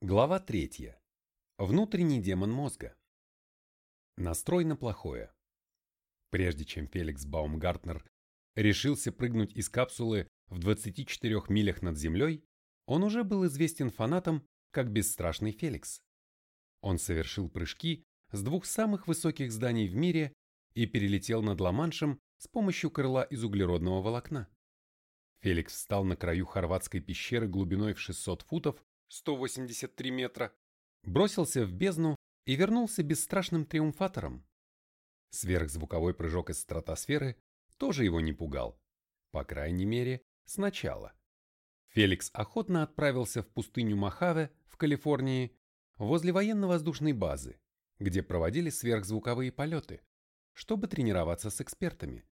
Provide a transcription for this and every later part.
Глава третья. Внутренний демон мозга. Настрой на плохое. Прежде чем Феликс Баумгартнер решился прыгнуть из капсулы в 24 милях над землей, он уже был известен фанатам как бесстрашный Феликс. Он совершил прыжки с двух самых высоких зданий в мире и перелетел над Ла-Маншем с помощью крыла из углеродного волокна. Феликс встал на краю хорватской пещеры глубиной в 600 футов 183 метра, бросился в бездну и вернулся бесстрашным триумфатором. Сверхзвуковой прыжок из стратосферы тоже его не пугал, по крайней мере, сначала. Феликс охотно отправился в пустыню Мохаве в Калифорнии возле военно-воздушной базы, где проводили сверхзвуковые полеты, чтобы тренироваться с экспертами.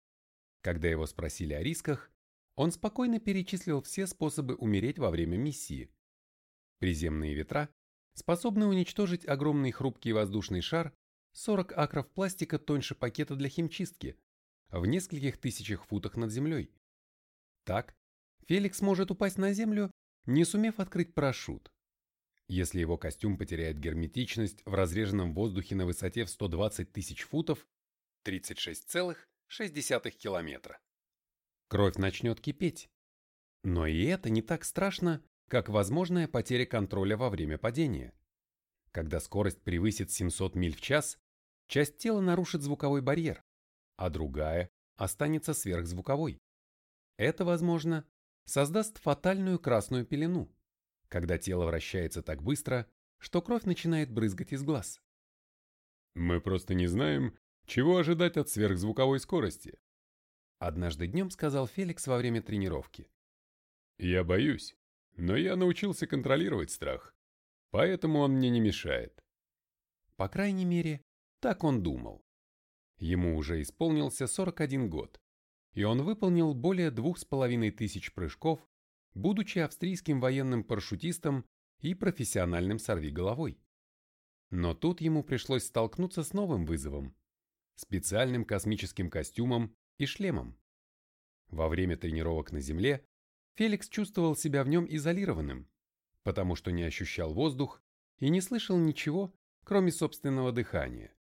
Когда его спросили о рисках, он спокойно перечислил все способы умереть во время миссии, Приземные ветра способны уничтожить огромный хрупкий воздушный шар 40 акров пластика тоньше пакета для химчистки в нескольких тысячах футах над землей. Так, Феликс может упасть на землю, не сумев открыть парашют. Если его костюм потеряет герметичность в разреженном воздухе на высоте в 120 тысяч футов, 36,6 километра. Кровь начнет кипеть. Но и это не так страшно, как возможная потеря контроля во время падения. Когда скорость превысит 700 миль в час, часть тела нарушит звуковой барьер, а другая останется сверхзвуковой. Это, возможно, создаст фатальную красную пелену, когда тело вращается так быстро, что кровь начинает брызгать из глаз. Мы просто не знаем, чего ожидать от сверхзвуковой скорости. Однажды днем сказал Феликс во время тренировки. Я боюсь, но я научился контролировать страх, поэтому он мне не мешает. По крайней мере, так он думал. Ему уже исполнился 41 год, и он выполнил более двух с половиной тысяч прыжков, будучи австрийским военным парашютистом и профессиональным сорвиголовой. Но тут ему пришлось столкнуться с новым вызовом – специальным космическим костюмом и шлемом. Во время тренировок на Земле Феликс чувствовал себя в нем изолированным, потому что не ощущал воздух и не слышал ничего, кроме собственного дыхания.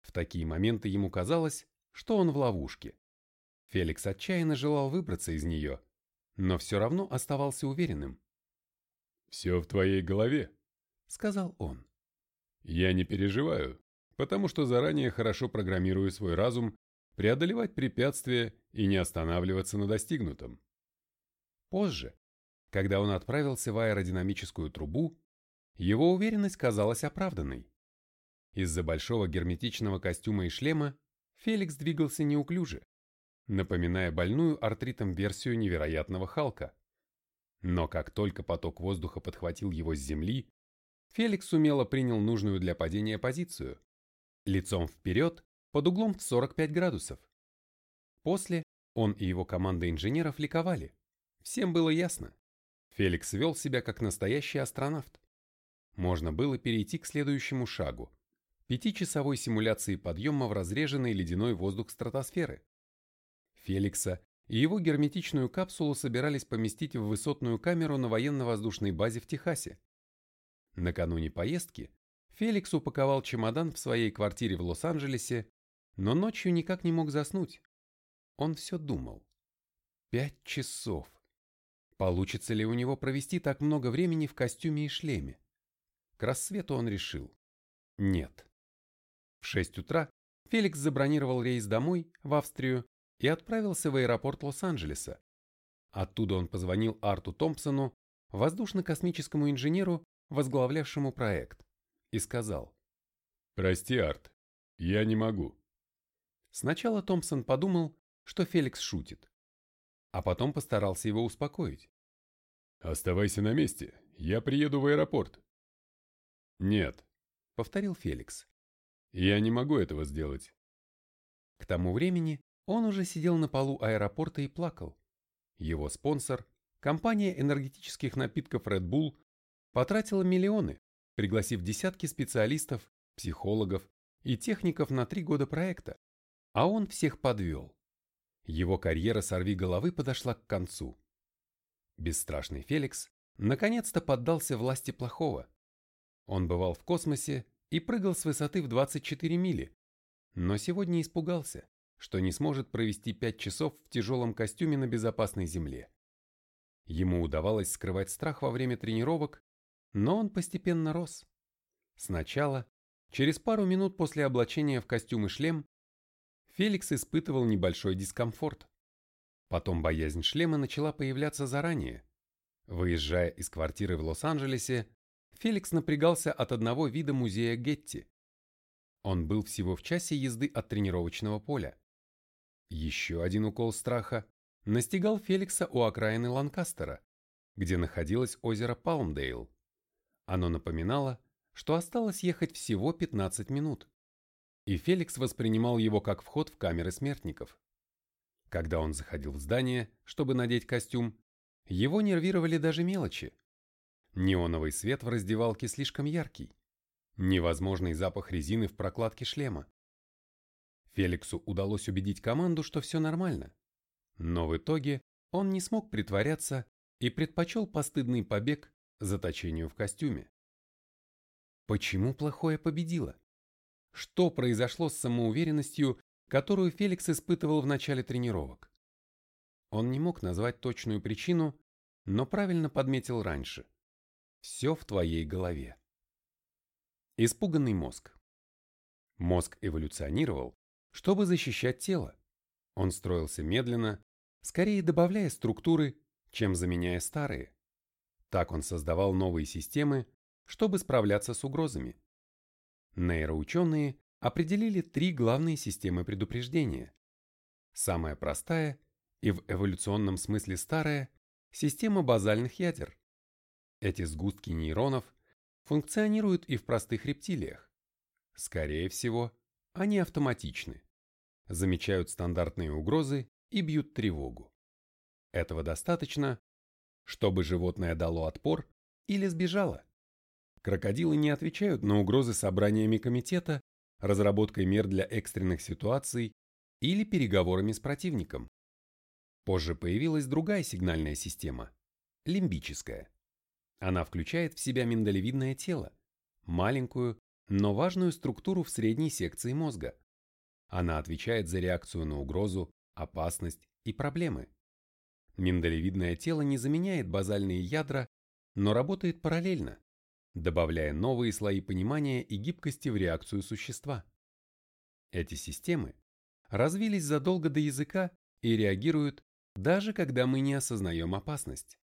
В такие моменты ему казалось, что он в ловушке. Феликс отчаянно желал выбраться из нее, но все равно оставался уверенным. «Все в твоей голове», — сказал он. «Я не переживаю, потому что заранее хорошо программирую свой разум преодолевать препятствия и не останавливаться на достигнутом. Позже, когда он отправился в аэродинамическую трубу, его уверенность казалась оправданной. Из-за большого герметичного костюма и шлема Феликс двигался неуклюже, напоминая больную артритом версию невероятного Халка. Но как только поток воздуха подхватил его с земли, Феликс умело принял нужную для падения позицию, лицом вперед под углом в 45 градусов. После он и его команда инженеров ликовали. Всем было ясно. Феликс вел себя как настоящий астронавт. Можно было перейти к следующему шагу – пятичасовой симуляции подъема в разреженный ледяной воздух стратосферы. Феликса и его герметичную капсулу собирались поместить в высотную камеру на военно-воздушной базе в Техасе. Накануне поездки Феликс упаковал чемодан в своей квартире в Лос-Анджелесе, но ночью никак не мог заснуть. Он все думал. Пять часов. Получится ли у него провести так много времени в костюме и шлеме? К рассвету он решил. Нет. В 6 утра Феликс забронировал рейс домой, в Австрию, и отправился в аэропорт Лос-Анджелеса. Оттуда он позвонил Арту Томпсону, воздушно-космическому инженеру, возглавлявшему проект, и сказал. «Прости, Арт, я не могу». Сначала Томпсон подумал, что Феликс шутит а потом постарался его успокоить. «Оставайся на месте, я приеду в аэропорт». «Нет», — повторил Феликс. «Я не могу этого сделать». К тому времени он уже сидел на полу аэропорта и плакал. Его спонсор, компания энергетических напитков Red Bull, потратила миллионы, пригласив десятки специалистов, психологов и техников на три года проекта, а он всех подвел. Его карьера сорви головы подошла к концу. Бесстрашный Феликс наконец-то поддался власти плохого Он бывал в космосе и прыгал с высоты в 24 мили, но сегодня испугался, что не сможет провести 5 часов в тяжелом костюме на безопасной земле. Ему удавалось скрывать страх во время тренировок, но он постепенно рос. Сначала, через пару минут после облачения в костюм и шлем, Феликс испытывал небольшой дискомфорт. Потом боязнь шлема начала появляться заранее. Выезжая из квартиры в Лос-Анджелесе, Феликс напрягался от одного вида музея Гетти. Он был всего в часе езды от тренировочного поля. Еще один укол страха настигал Феликса у окраины Ланкастера, где находилось озеро Палмдейл. Оно напоминало, что осталось ехать всего 15 минут, и Феликс воспринимал его как вход в камеры смертников. Когда он заходил в здание, чтобы надеть костюм, его нервировали даже мелочи. Неоновый свет в раздевалке слишком яркий. Невозможный запах резины в прокладке шлема. Феликсу удалось убедить команду, что все нормально. Но в итоге он не смог притворяться и предпочел постыдный побег заточению в костюме. Почему плохое победило? Что произошло с самоуверенностью, которую Феликс испытывал в начале тренировок? Он не мог назвать точную причину, но правильно подметил раньше. Все в твоей голове. Испуганный мозг. Мозг эволюционировал, чтобы защищать тело. Он строился медленно, скорее добавляя структуры, чем заменяя старые. Так он создавал новые системы, чтобы справляться с угрозами. Нейроученые определили три главные системы предупреждения. Самая простая и в эволюционном смысле старая – система базальных ядер. Эти сгустки нейронов функционируют и в простых рептилиях. Скорее всего, они автоматичны, замечают стандартные угрозы и бьют тревогу. Этого достаточно, чтобы животное дало отпор или сбежало. Крокодилы не отвечают на угрозы собраниями комитета, разработкой мер для экстренных ситуаций или переговорами с противником. Позже появилась другая сигнальная система – лимбическая. Она включает в себя миндалевидное тело, маленькую, но важную структуру в средней секции мозга. Она отвечает за реакцию на угрозу, опасность и проблемы. Миндалевидное тело не заменяет базальные ядра, но работает параллельно, добавляя новые слои понимания и гибкости в реакцию существа. Эти системы развились задолго до языка и реагируют даже когда мы не осознаем опасность.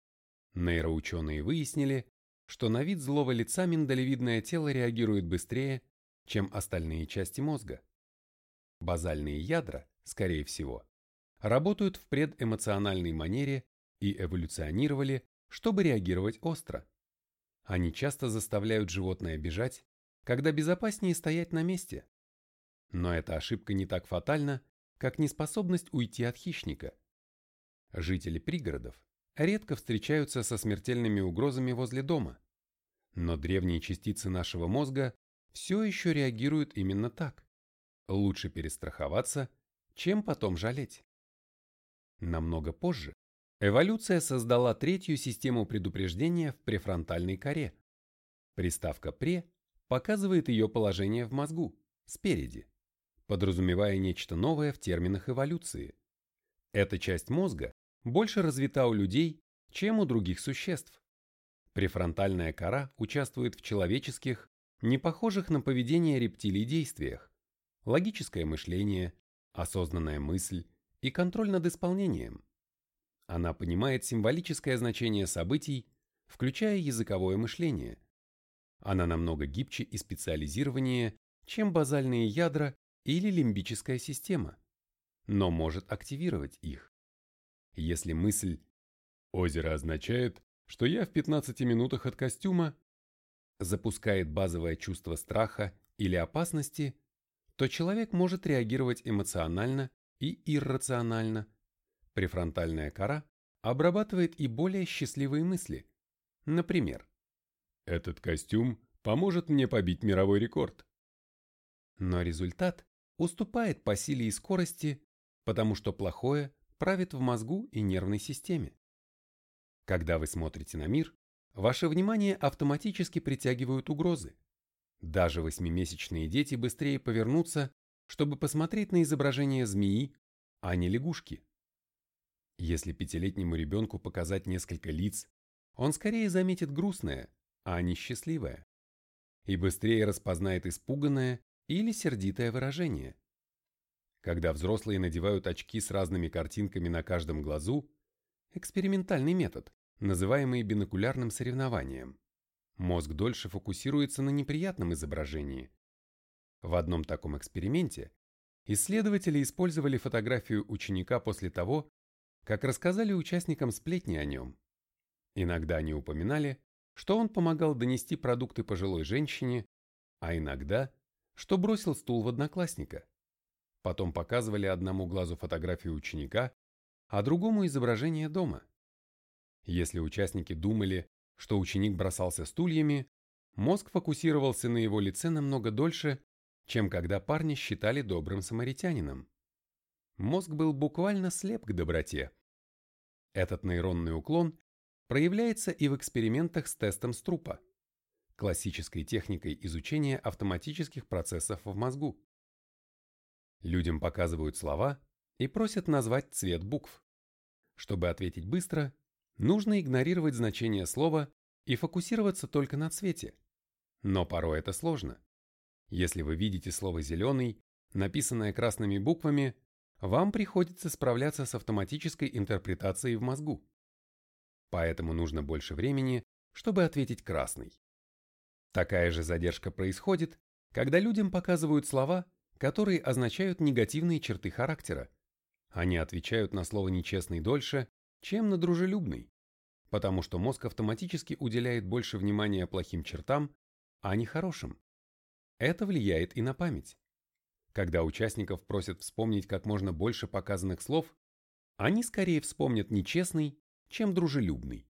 Нейроученые выяснили, что на вид злого лица миндалевидное тело реагирует быстрее, чем остальные части мозга. Базальные ядра, скорее всего, работают в предэмоциональной манере и эволюционировали, чтобы реагировать остро. Они часто заставляют животное бежать, когда безопаснее стоять на месте. Но эта ошибка не так фатальна, как неспособность уйти от хищника. Жители пригородов редко встречаются со смертельными угрозами возле дома. Но древние частицы нашего мозга все еще реагируют именно так. Лучше перестраховаться, чем потом жалеть. Намного позже эволюция создала третью систему предупреждения в префронтальной коре. Приставка «пре» показывает ее положение в мозгу, спереди, подразумевая нечто новое в терминах эволюции. Эта часть мозга больше развита у людей, чем у других существ. Префронтальная кора участвует в человеческих, не похожих на поведение рептилий действиях, логическое мышление, осознанная мысль и контроль над исполнением. Она понимает символическое значение событий, включая языковое мышление. Она намного гибче и специализированнее, чем базальные ядра или лимбическая система, но может активировать их. Если мысль «озеро означает, что я в 15 минутах от костюма» запускает базовое чувство страха или опасности, то человек может реагировать эмоционально и иррационально. Префронтальная кора обрабатывает и более счастливые мысли. Например, «Этот костюм поможет мне побить мировой рекорд». Но результат уступает по силе и скорости, потому что плохое правит в мозгу и нервной системе. Когда вы смотрите на мир, ваше внимание автоматически притягивают угрозы. Даже восьмимесячные дети быстрее повернутся, чтобы посмотреть на изображение змеи, а не лягушки. Если пятилетнему ребенку показать несколько лиц, он скорее заметит грустное, а не счастливое. И быстрее распознает испуганное или сердитое выражение. Когда взрослые надевают очки с разными картинками на каждом глазу, экспериментальный метод, называемый бинокулярным соревнованием, мозг дольше фокусируется на неприятном изображении. В одном таком эксперименте исследователи использовали фотографию ученика после того, как рассказали участникам сплетни о нем. Иногда они упоминали, что он помогал донести продукты пожилой женщине, а иногда, что бросил стул в одноклассника. Потом показывали одному глазу фотографию ученика, а другому изображение дома. Если участники думали, что ученик бросался стульями, мозг фокусировался на его лице намного дольше, чем когда парни считали добрым самаритянином. Мозг был буквально слеп к доброте. Этот нейронный уклон проявляется и в экспериментах с тестом Струпа, классической техникой изучения автоматических процессов в мозгу. Людям показывают слова и просят назвать цвет букв. Чтобы ответить быстро, нужно игнорировать значение слова и фокусироваться только на цвете. Но порой это сложно. Если вы видите слово «зеленый», написанное красными буквами, вам приходится справляться с автоматической интерпретацией в мозгу поэтому нужно больше времени, чтобы ответить красный. Такая же задержка происходит, когда людям показывают слова, которые означают негативные черты характера. Они отвечают на слово «нечестный» дольше, чем на «дружелюбный», потому что мозг автоматически уделяет больше внимания плохим чертам, а не хорошим. Это влияет и на память. Когда участников просят вспомнить как можно больше показанных слов, они скорее вспомнят нечестный, чем дружелюбный.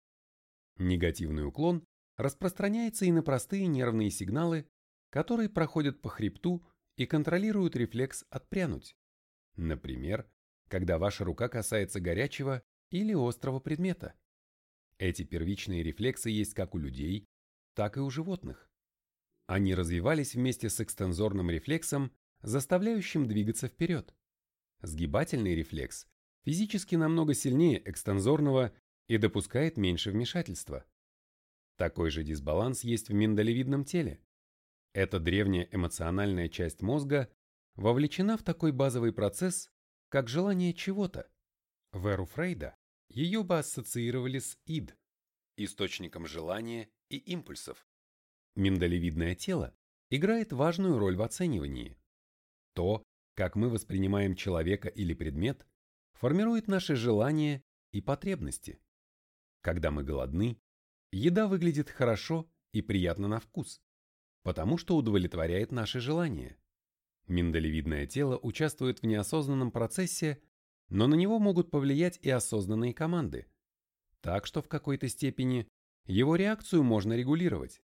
Негативный уклон распространяется и на простые нервные сигналы, которые проходят по хребту и контролируют рефлекс отпрянуть. Например, когда ваша рука касается горячего или острого предмета. Эти первичные рефлексы есть как у людей, так и у животных. Они развивались вместе с экстензорным рефлексом, заставляющим двигаться вперед. Сгибательный рефлекс физически намного сильнее экстензорного и допускает меньше вмешательства. Такой же дисбаланс есть в миндалевидном теле. Эта древняя эмоциональная часть мозга вовлечена в такой базовый процесс, как желание чего-то. В эру Фрейда ее бы ассоциировали с ид, источником желания и импульсов. Миндалевидное тело играет важную роль в оценивании. То, как мы воспринимаем человека или предмет, формирует наши желания и потребности. Когда мы голодны, еда выглядит хорошо и приятно на вкус, потому что удовлетворяет наши желания. Миндалевидное тело участвует в неосознанном процессе, но на него могут повлиять и осознанные команды. Так что в какой-то степени его реакцию можно регулировать.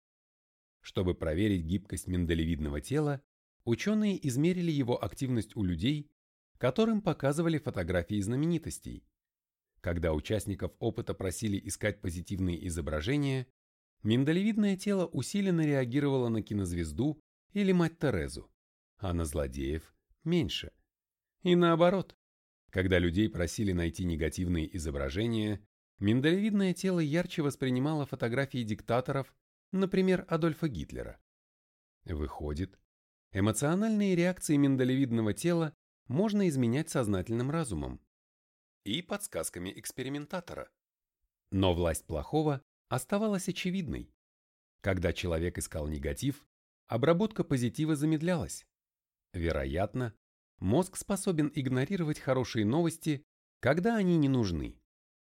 Чтобы проверить гибкость миндалевидного тела, ученые измерили его активность у людей, которым показывали фотографии знаменитостей. Когда участников опыта просили искать позитивные изображения, миндалевидное тело усиленно реагировало на кинозвезду или мать Терезу, а на злодеев – меньше. И наоборот, когда людей просили найти негативные изображения, миндалевидное тело ярче воспринимало фотографии диктаторов, например, Адольфа Гитлера. Выходит, эмоциональные реакции миндалевидного тела можно изменять сознательным разумом и подсказками экспериментатора. Но власть плохого оставалась очевидной. Когда человек искал негатив, обработка позитива замедлялась. Вероятно, мозг способен игнорировать хорошие новости, когда они не нужны.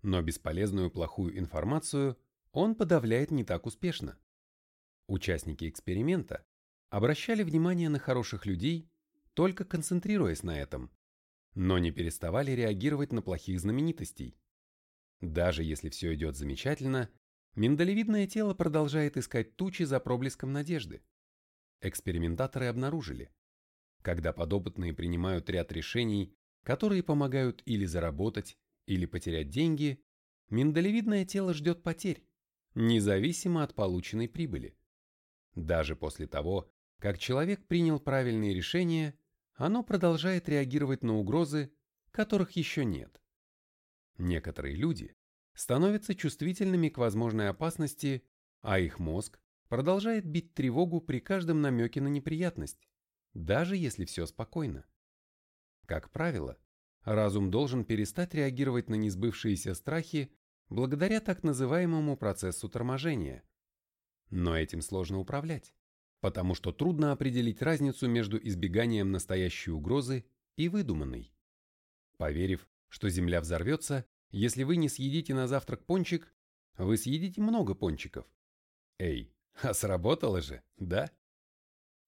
Но бесполезную плохую информацию он подавляет не так успешно. Участники эксперимента обращали внимание на хороших людей, только концентрируясь на этом но не переставали реагировать на плохих знаменитостей. Даже если все идет замечательно, миндалевидное тело продолжает искать тучи за проблеском надежды. Экспериментаторы обнаружили, когда подопытные принимают ряд решений, которые помогают или заработать, или потерять деньги, миндалевидное тело ждет потерь, независимо от полученной прибыли. Даже после того, как человек принял правильные решения, оно продолжает реагировать на угрозы, которых еще нет. Некоторые люди становятся чувствительными к возможной опасности, а их мозг продолжает бить тревогу при каждом намеке на неприятность, даже если все спокойно. Как правило, разум должен перестать реагировать на несбывшиеся страхи благодаря так называемому процессу торможения. Но этим сложно управлять, потому что трудно определить разницу между избеганием настоящей угрозы и выдуманной. Поверив, что Земля взорвется, если вы не съедите на завтрак пончик, вы съедите много пончиков. Эй, а сработало же, да?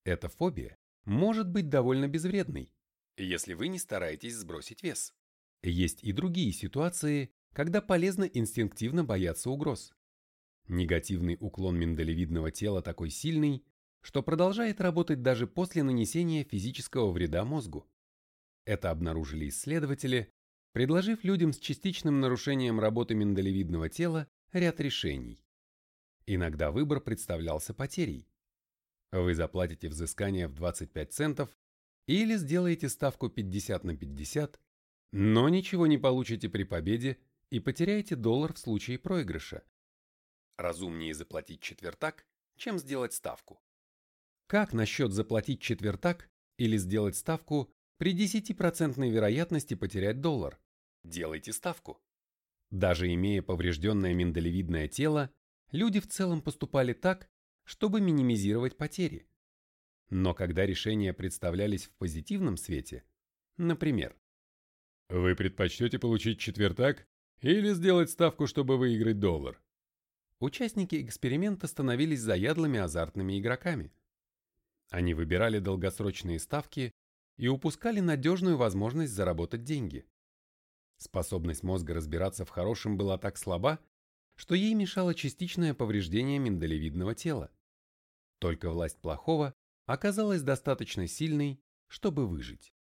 Эта фобия может быть довольно безвредной, если вы не стараетесь сбросить вес. Есть и другие ситуации, когда полезно инстинктивно бояться угроз. Негативный уклон миндалевидного тела такой сильный, что продолжает работать даже после нанесения физического вреда мозгу. Это обнаружили исследователи, предложив людям с частичным нарушением работы миндалевидного тела ряд решений. Иногда выбор представлялся потерей. Вы заплатите взыскание в 25 центов или сделаете ставку 50 на 50, но ничего не получите при победе и потеряете доллар в случае проигрыша. Разумнее заплатить четвертак, чем сделать ставку. Как насчет заплатить четвертак или сделать ставку при 10% вероятности потерять доллар? Делайте ставку. Даже имея поврежденное миндалевидное тело, люди в целом поступали так, чтобы минимизировать потери. Но когда решения представлялись в позитивном свете, например, «Вы предпочтете получить четвертак или сделать ставку, чтобы выиграть доллар?» Участники эксперимента становились заядлыми азартными игроками. Они выбирали долгосрочные ставки и упускали надежную возможность заработать деньги. Способность мозга разбираться в хорошем была так слаба, что ей мешало частичное повреждение миндалевидного тела. Только власть плохого оказалась достаточно сильной, чтобы выжить.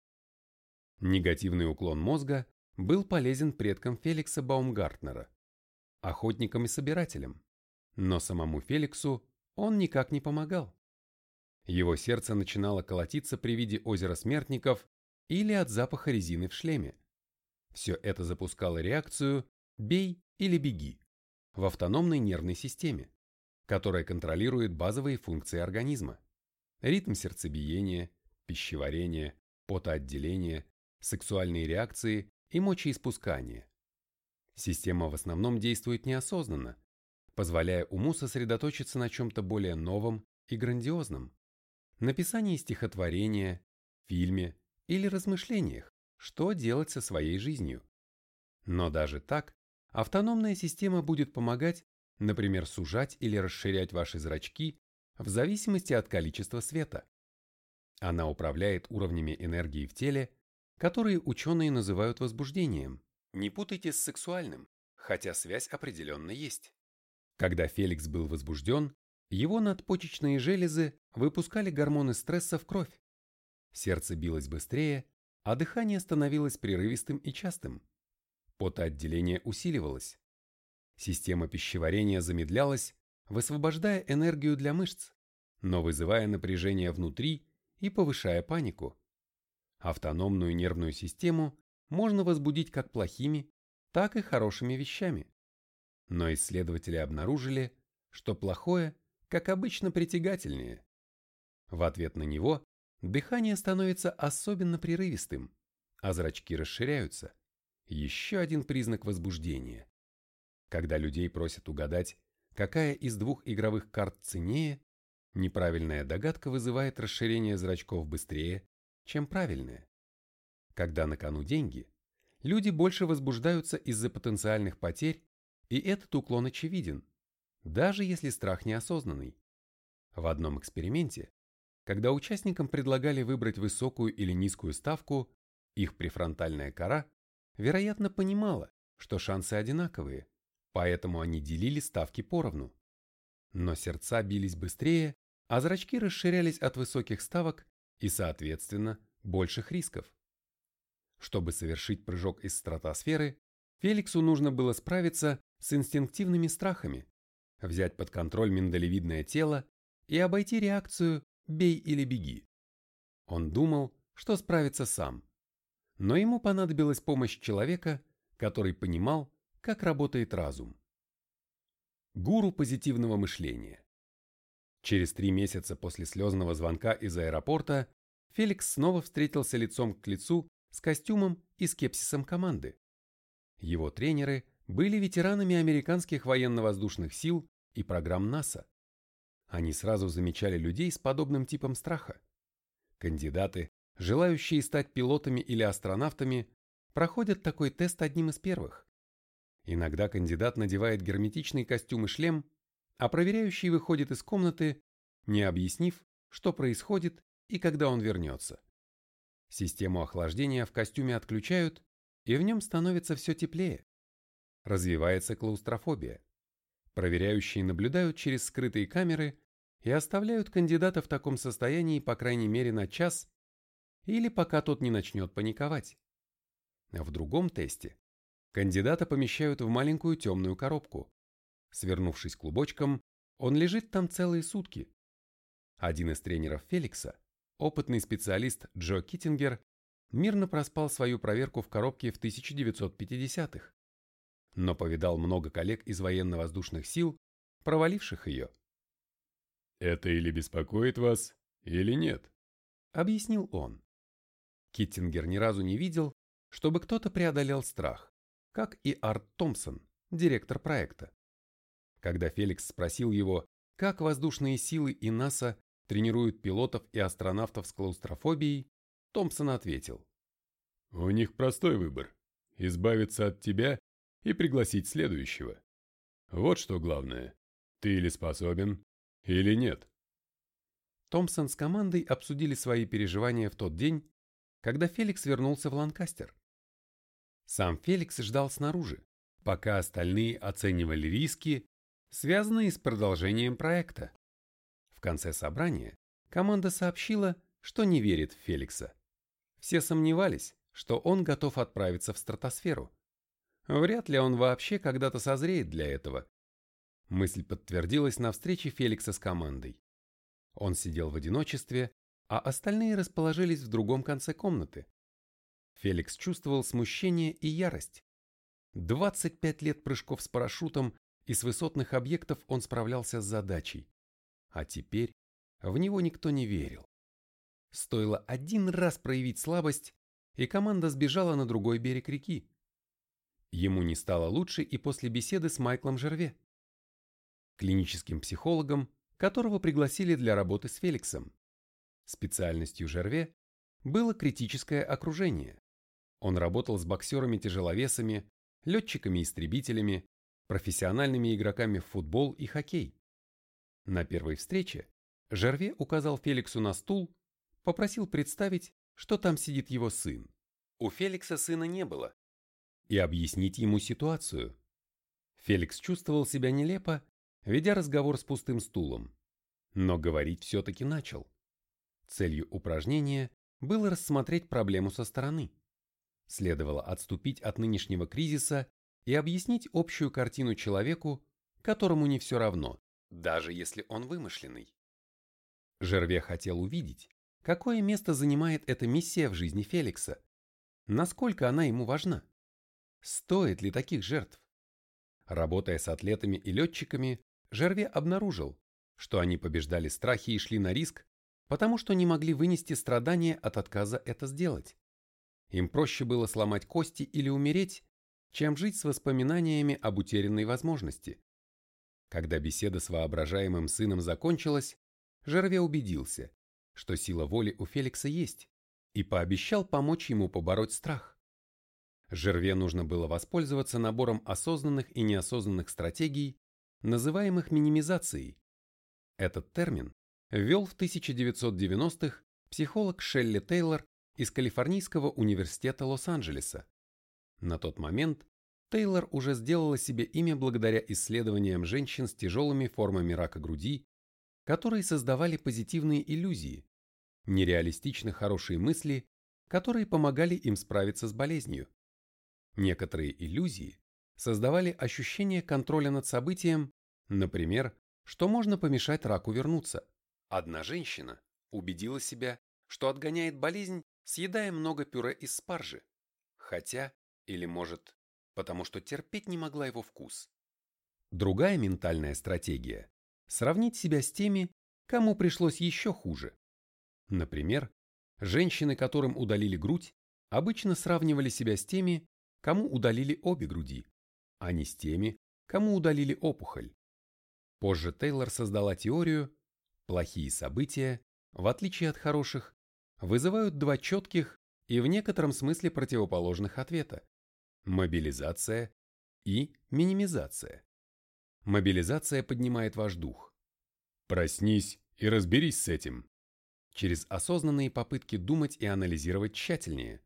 Негативный уклон мозга был полезен предкам Феликса Баумгартнера, охотникам и собирателям, но самому Феликсу он никак не помогал. Его сердце начинало колотиться при виде озера смертников или от запаха резины в шлеме. Все это запускало реакцию «бей или беги» в автономной нервной системе, которая контролирует базовые функции организма. Ритм сердцебиения, пищеварение, потоотделение, сексуальные реакции и мочеиспускание. Система в основном действует неосознанно, позволяя уму сосредоточиться на чем-то более новом и грандиозном. Написании стихотворения, фильме или размышлениях, что делать со своей жизнью. Но даже так, автономная система будет помогать, например, сужать или расширять ваши зрачки в зависимости от количества света. Она управляет уровнями энергии в теле, которые ученые называют возбуждением. Не путайте с сексуальным, хотя связь определенно есть. Когда Феликс был возбужден, его надпочечные железы выпускали гормоны стресса в кровь. Сердце билось быстрее, а дыхание становилось прерывистым и частым. Потоотделение усиливалось. Система пищеварения замедлялась, высвобождая энергию для мышц, но вызывая напряжение внутри и повышая панику. Автономную нервную систему можно возбудить как плохими, так и хорошими вещами. Но исследователи обнаружили, что плохое, как обычно, притягательнее. В ответ на него Дыхание становится особенно прерывистым, а зрачки расширяются. Еще один признак возбуждения. Когда людей просят угадать, какая из двух игровых карт ценнее, неправильная догадка вызывает расширение зрачков быстрее, чем правильная. Когда на кону деньги, люди больше возбуждаются из-за потенциальных потерь, и этот уклон очевиден, даже если страх неосознанный. В одном эксперименте когда участникам предлагали выбрать высокую или низкую ставку, их префронтальная кора, вероятно, понимала, что шансы одинаковые, поэтому они делили ставки поровну. Но сердца бились быстрее, а зрачки расширялись от высоких ставок и, соответственно, больших рисков. Чтобы совершить прыжок из стратосферы, Феликсу нужно было справиться с инстинктивными страхами, взять под контроль миндалевидное тело и обойти реакцию «бей или беги». Он думал, что справится сам, но ему понадобилась помощь человека, который понимал, как работает разум. Гуру позитивного мышления. Через три месяца после слезного звонка из аэропорта Феликс снова встретился лицом к лицу с костюмом и скепсисом команды. Его тренеры были ветеранами американских военно-воздушных сил и программ НАСА. Они сразу замечали людей с подобным типом страха. Кандидаты, желающие стать пилотами или астронавтами, проходят такой тест одним из первых. Иногда кандидат надевает герметичный костюм и шлем, а проверяющий выходит из комнаты, не объяснив, что происходит и когда он вернется. Систему охлаждения в костюме отключают, и в нем становится все теплее. Развивается клаустрофобия. Проверяющие наблюдают через скрытые камеры и оставляют кандидата в таком состоянии по крайней мере на час или пока тот не начнет паниковать. В другом тесте кандидата помещают в маленькую темную коробку. Свернувшись клубочком, он лежит там целые сутки. Один из тренеров Феликса, опытный специалист Джо Киттингер, мирно проспал свою проверку в коробке в 1950-х, но повидал много коллег из военно-воздушных сил, проваливших ее. «Это или беспокоит вас, или нет», — объяснил он. Киттингер ни разу не видел, чтобы кто-то преодолел страх, как и Арт Томпсон, директор проекта. Когда Феликс спросил его, как воздушные силы и НАСА тренируют пилотов и астронавтов с клаустрофобией, Томпсон ответил. «У них простой выбор – избавиться от тебя и пригласить следующего. Вот что главное. Ты или способен, или нет». Томпсон с командой обсудили свои переживания в тот день, когда Феликс вернулся в Ланкастер. Сам Феликс ждал снаружи, пока остальные оценивали риски, связанные с продолжением проекта. В конце собрания команда сообщила, что не верит в Феликса. Все сомневались, что он готов отправиться в стратосферу. Вряд ли он вообще когда-то созреет для этого. Мысль подтвердилась на встрече Феликса с командой. Он сидел в одиночестве, а остальные расположились в другом конце комнаты. Феликс чувствовал смущение и ярость. 25 лет прыжков с парашютом и с высотных объектов он справлялся с задачей. А теперь в него никто не верил. Стоило один раз проявить слабость, и команда сбежала на другой берег реки. Ему не стало лучше и после беседы с Майклом Жерве, клиническим психологом, которого пригласили для работы с Феликсом. Специальностью Жерве было критическое окружение. Он работал с боксерами-тяжеловесами, летчиками-истребителями, профессиональными игроками в футбол и хоккей. На первой встрече Жерве указал Феликсу на стул, попросил представить, что там сидит его сын. У Феликса сына не было. И объяснить ему ситуацию. Феликс чувствовал себя нелепо, ведя разговор с пустым стулом. Но говорить все-таки начал. Целью упражнения было рассмотреть проблему со стороны. Следовало отступить от нынешнего кризиса и объяснить общую картину человеку, которому не все равно, даже если он вымышленный. Жерве хотел увидеть, какое место занимает эта миссия в жизни Феликса, насколько она ему важна, стоит ли таких жертв. Работая с атлетами и летчиками, Жерве обнаружил, что они побеждали страхи и шли на риск, потому что не могли вынести страдания от отказа это сделать. Им проще было сломать кости или умереть, чем жить с воспоминаниями об утерянной возможности. Когда беседа с воображаемым сыном закончилась, Жерве убедился, что сила воли у Феликса есть, и пообещал помочь ему побороть страх. Жерве нужно было воспользоваться набором осознанных и неосознанных стратегий, называемых минимизацией. Этот термин ввел в 1990-х психолог Шелли Тейлор из Калифорнийского университета Лос-Анджелеса. На тот момент Тейлор уже сделала себе имя благодаря исследованиям женщин с тяжелыми формами рака груди, которые создавали позитивные иллюзии, нереалистично хорошие мысли, которые помогали им справиться с болезнью. Некоторые иллюзии создавали ощущение контроля над событием, Например, что можно помешать раку вернуться. Одна женщина убедила себя, что отгоняет болезнь, съедая много пюре из спаржи. Хотя, или может, потому что терпеть не могла его вкус. Другая ментальная стратегия – сравнить себя с теми, кому пришлось еще хуже. Например, женщины, которым удалили грудь, обычно сравнивали себя с теми, кому удалили обе груди, а не с теми, кому удалили опухоль. Позже Тейлор создала теорию «плохие события, в отличие от хороших, вызывают два четких и в некотором смысле противоположных ответа – мобилизация и минимизация. Мобилизация поднимает ваш дух. Проснись и разберись с этим. Через осознанные попытки думать и анализировать тщательнее.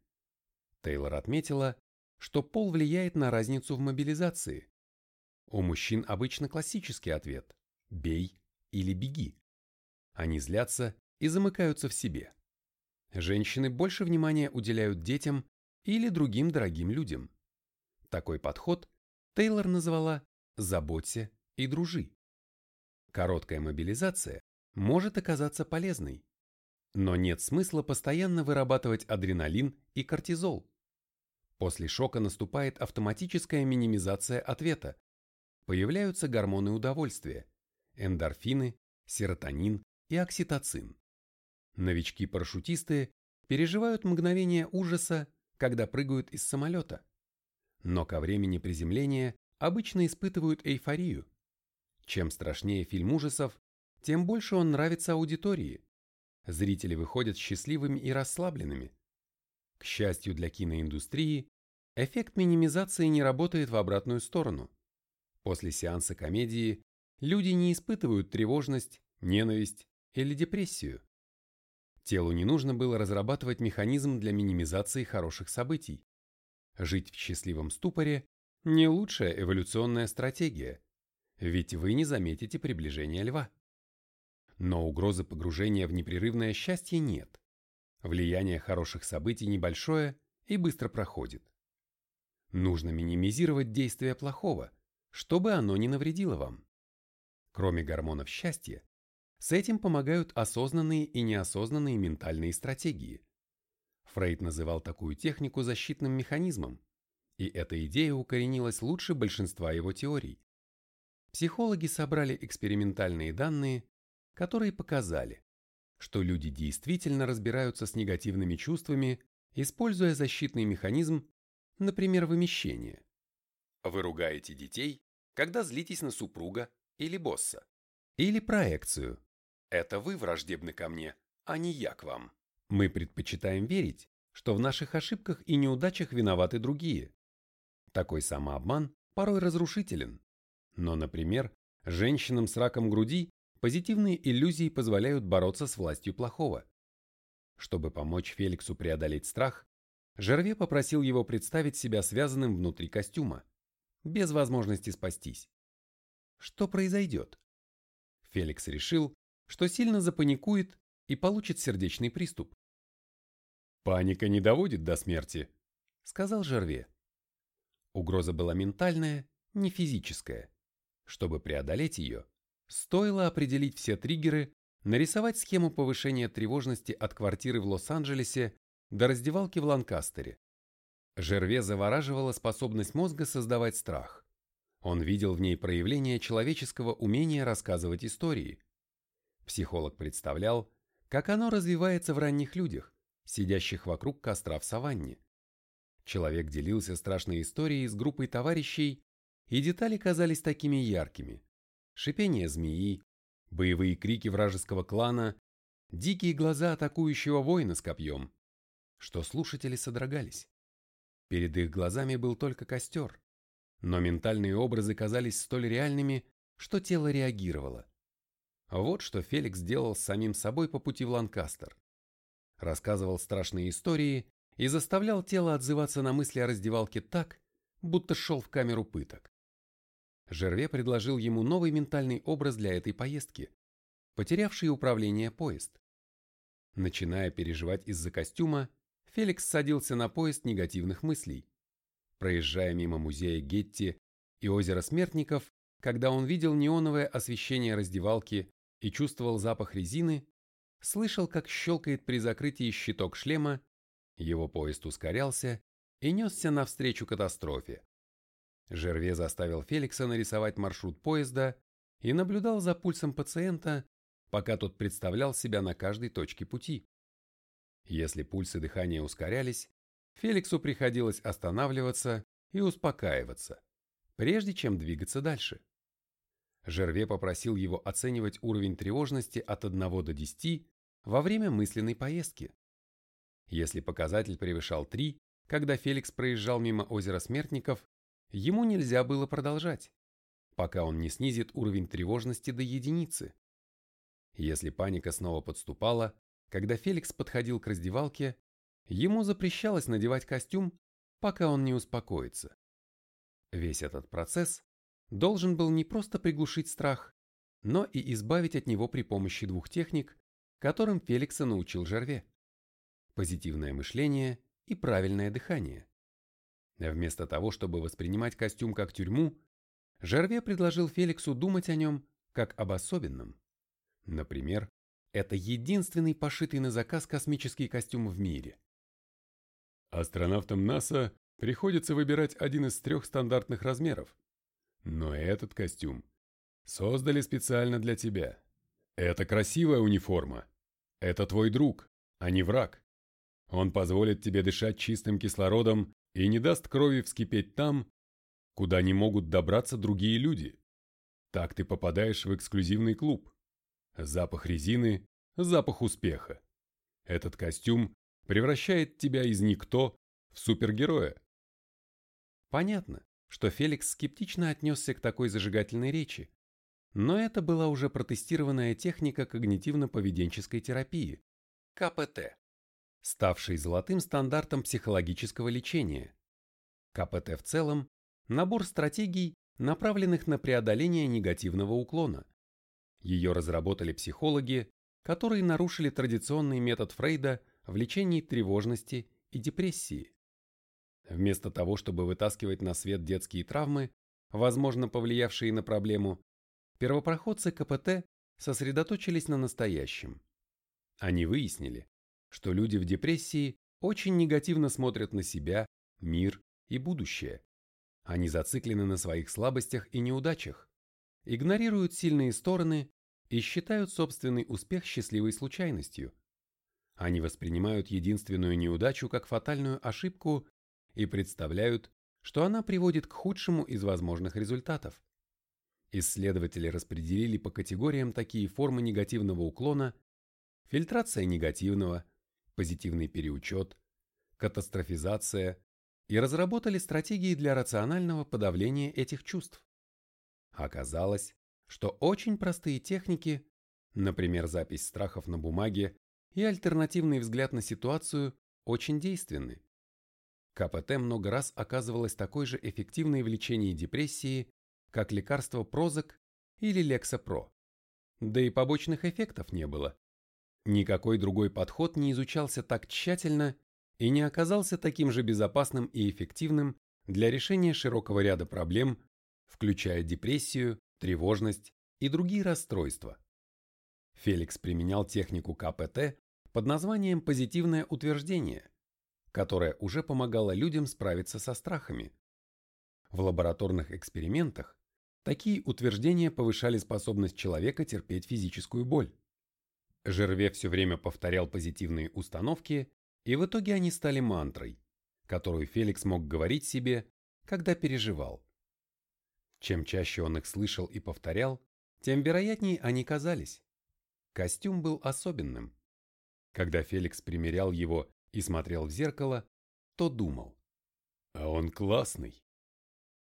Тейлор отметила, что пол влияет на разницу в мобилизации. У мужчин обычно классический ответ – бей или беги. Они злятся и замыкаются в себе. Женщины больше внимания уделяют детям или другим дорогим людям. Такой подход Тейлор назвала «заботься и дружи». Короткая мобилизация может оказаться полезной, но нет смысла постоянно вырабатывать адреналин и кортизол. После шока наступает автоматическая минимизация ответа. Появляются гормоны удовольствия, эндорфины, серотонин и окситоцин. Новички-парашютисты переживают мгновение ужаса, когда прыгают из самолета. Но ко времени приземления обычно испытывают эйфорию. Чем страшнее фильм ужасов, тем больше он нравится аудитории. Зрители выходят счастливыми и расслабленными. К счастью для киноиндустрии, эффект минимизации не работает в обратную сторону. После сеанса комедии люди не испытывают тревожность, ненависть или депрессию. Телу не нужно было разрабатывать механизм для минимизации хороших событий. Жить в счастливом ступоре – не лучшая эволюционная стратегия, ведь вы не заметите приближения льва. Но угрозы погружения в непрерывное счастье нет. Влияние хороших событий небольшое и быстро проходит. Нужно минимизировать действие плохого, чтобы оно не навредило вам. Кроме гормонов счастья, с этим помогают осознанные и неосознанные ментальные стратегии. Фрейд называл такую технику защитным механизмом, и эта идея укоренилась лучше большинства его теорий. Психологи собрали экспериментальные данные, которые показали, что люди действительно разбираются с негативными чувствами, используя защитный механизм, например, вымещение. Вы ругаете детей, когда злитесь на супруга или босса. Или проекцию, это вы враждебны ко мне, а не я к вам. Мы предпочитаем верить, что в наших ошибках и неудачах виноваты другие. Такой самообман порой разрушителен. Но, например, женщинам с раком груди позитивные иллюзии позволяют бороться с властью плохого. Чтобы помочь Феликсу преодолеть страх, Жерве попросил его представить себя связанным внутри костюма, без возможности спастись. Что произойдет? Феликс решил, что сильно запаникует и получит сердечный приступ. «Паника не доводит до смерти», — сказал Жерве. Угроза была ментальная, не физическая. Чтобы преодолеть ее, стоило определить все триггеры, нарисовать схему повышения тревожности от квартиры в Лос-Анджелесе до раздевалки в Ланкастере. Жерве завораживала способность мозга создавать страх. Он видел в ней проявление человеческого умения рассказывать истории, Психолог представлял, как оно развивается в ранних людях, сидящих вокруг костра в саванне. Человек делился страшной историей с группой товарищей, и детали казались такими яркими. Шипение змеи, боевые крики вражеского клана, дикие глаза атакующего воина с копьем, что слушатели содрогались. Перед их глазами был только костер, но ментальные образы казались столь реальными, что тело реагировало. Вот что Феликс делал с самим собой по пути в Ланкастер. Рассказывал страшные истории и заставлял тело отзываться на мысли о раздевалке так, будто шел в камеру пыток. Жерве предложил ему новый ментальный образ для этой поездки, потерявший управление поезд. Начиная переживать из-за костюма, Феликс садился на поезд негативных мыслей. Проезжая мимо музея Гетти и озера Смертников, когда он видел неоновое освещение раздевалки и чувствовал запах резины, слышал, как щелкает при закрытии щиток шлема, его поезд ускорялся и несся навстречу катастрофе. Жерве заставил Феликса нарисовать маршрут поезда и наблюдал за пульсом пациента, пока тот представлял себя на каждой точке пути. Если пульсы дыхания ускорялись, Феликсу приходилось останавливаться и успокаиваться, прежде чем двигаться дальше. Жерве попросил его оценивать уровень тревожности от 1 до 10 во время мысленной поездки. Если показатель превышал 3, когда Феликс проезжал мимо озера Смертников, ему нельзя было продолжать, пока он не снизит уровень тревожности до единицы. Если паника снова подступала, когда Феликс подходил к раздевалке, ему запрещалось надевать костюм, пока он не успокоится. Весь этот процесс должен был не просто приглушить страх, но и избавить от него при помощи двух техник, которым Феликса научил Жерве. Позитивное мышление и правильное дыхание. Вместо того, чтобы воспринимать костюм как тюрьму, Жерве предложил Феликсу думать о нем как об особенном. Например, это единственный пошитый на заказ космический костюм в мире. Астронавтам НАСА приходится выбирать один из трех стандартных размеров. Но этот костюм создали специально для тебя. Это красивая униформа. Это твой друг, а не враг. Он позволит тебе дышать чистым кислородом и не даст крови вскипеть там, куда не могут добраться другие люди. Так ты попадаешь в эксклюзивный клуб. Запах резины, запах успеха. Этот костюм превращает тебя из никто в супергероя. Понятно, что Феликс скептично отнесся к такой зажигательной речи, но это была уже протестированная техника когнитивно-поведенческой терапии, КПТ, ставшей золотым стандартом психологического лечения. КПТ в целом – набор стратегий, направленных на преодоление негативного уклона. Ее разработали психологи, которые нарушили традиционный метод Фрейда в лечении тревожности и депрессии. Вместо того, чтобы вытаскивать на свет детские травмы, возможно повлиявшие на проблему, первопроходцы КПТ сосредоточились на настоящем. Они выяснили, что люди в депрессии очень негативно смотрят на себя, мир и будущее. Они зациклены на своих слабостях и неудачах, игнорируют сильные стороны и считают собственный успех счастливой случайностью. Они воспринимают единственную неудачу как фатальную ошибку и представляют, что она приводит к худшему из возможных результатов. Исследователи распределили по категориям такие формы негативного уклона, фильтрация негативного, позитивный переучет, катастрофизация и разработали стратегии для рационального подавления этих чувств. Оказалось, что очень простые техники, например, запись страхов на бумаге и альтернативный взгляд на ситуацию, очень действенны. КПТ много раз оказывалось такой же эффективной в лечении депрессии, как лекарство Прозак или Лексапро. Да и побочных эффектов не было. Никакой другой подход не изучался так тщательно и не оказался таким же безопасным и эффективным для решения широкого ряда проблем, включая депрессию, тревожность и другие расстройства. Феликс применял технику КПТ под названием «позитивное утверждение», которая уже помогала людям справиться со страхами. В лабораторных экспериментах такие утверждения повышали способность человека терпеть физическую боль. Жерве все время повторял позитивные установки, и в итоге они стали мантрой, которую Феликс мог говорить себе, когда переживал. Чем чаще он их слышал и повторял, тем вероятнее они казались. Костюм был особенным. Когда Феликс примерял его и смотрел в зеркало, то думал. А он классный.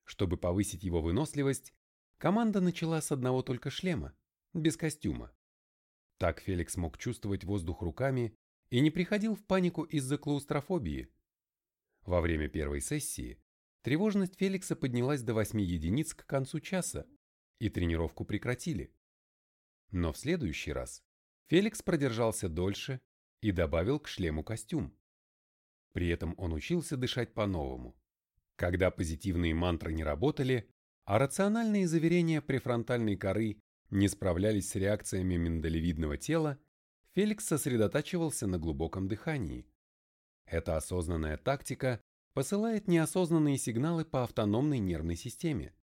Чтобы повысить его выносливость, команда начала с одного только шлема, без костюма. Так Феликс мог чувствовать воздух руками и не приходил в панику из-за клаустрофобии. Во время первой сессии тревожность Феликса поднялась до 8 единиц к концу часа, и тренировку прекратили. Но в следующий раз Феликс продержался дольше и добавил к шлему костюм. При этом он учился дышать по-новому. Когда позитивные мантры не работали, а рациональные заверения префронтальной коры не справлялись с реакциями миндалевидного тела, Феликс сосредотачивался на глубоком дыхании. Эта осознанная тактика посылает неосознанные сигналы по автономной нервной системе.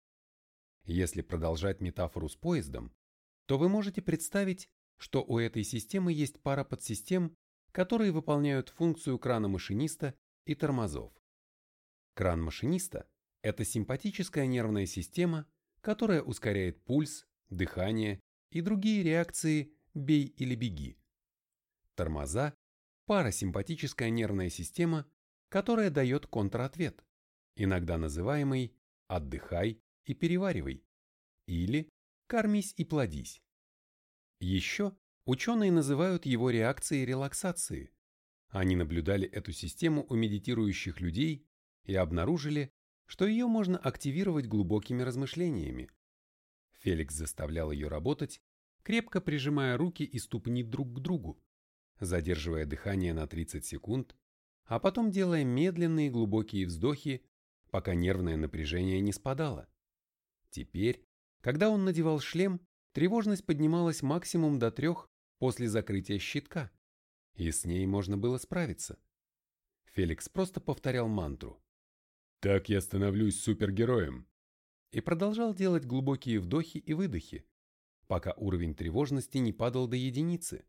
Если продолжать метафору с поездом, то вы можете представить, что у этой системы есть пара подсистем, которые выполняют функцию крана машиниста и тормозов. Кран машиниста – это симпатическая нервная система, которая ускоряет пульс, дыхание и другие реакции «бей или беги». Тормоза – парасимпатическая нервная система, которая дает контратвет, иногда называемый «отдыхай и переваривай» или «кормись и плодись». Еще ученые называют его реакцией релаксации. Они наблюдали эту систему у медитирующих людей и обнаружили, что ее можно активировать глубокими размышлениями. Феликс заставлял ее работать, крепко прижимая руки и ступни друг к другу, задерживая дыхание на 30 секунд, а потом делая медленные глубокие вздохи, пока нервное напряжение не спадало. Теперь, когда он надевал шлем, тревожность поднималась максимум до трех после закрытия щитка, и с ней можно было справиться. Феликс просто повторял мантру. «Так я становлюсь супергероем», и продолжал делать глубокие вдохи и выдохи, пока уровень тревожности не падал до единицы.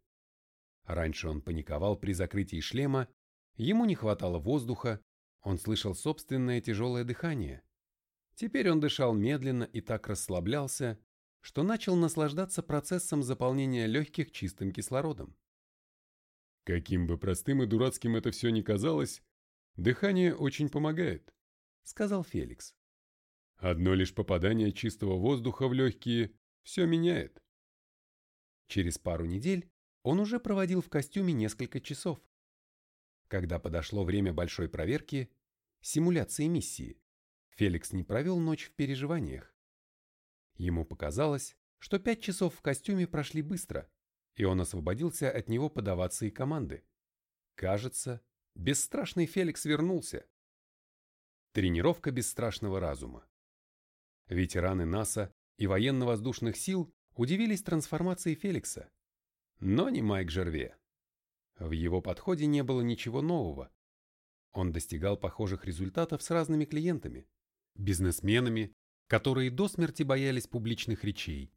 Раньше он паниковал при закрытии шлема, ему не хватало воздуха, он слышал собственное тяжелое дыхание. Теперь он дышал медленно и так расслаблялся, что начал наслаждаться процессом заполнения легких чистым кислородом. Каким бы простым и дурацким это все ни казалось, дыхание очень помогает, сказал Феликс. Одно лишь попадание чистого воздуха в легкие все меняет. Через пару недель он уже проводил в костюме несколько часов. Когда подошло время большой проверки, симуляции миссии, Феликс не провел ночь в переживаниях. Ему показалось, что пять часов в костюме прошли быстро, и он освободился от него подаваться и команды. Кажется, бесстрашный Феликс вернулся. Тренировка бесстрашного разума. Ветераны НАСА и военно-воздушных сил удивились трансформации Феликса, но не Майк Жерве. В его подходе не было ничего нового. Он достигал похожих результатов с разными клиентами, бизнесменами, которые до смерти боялись публичных речей,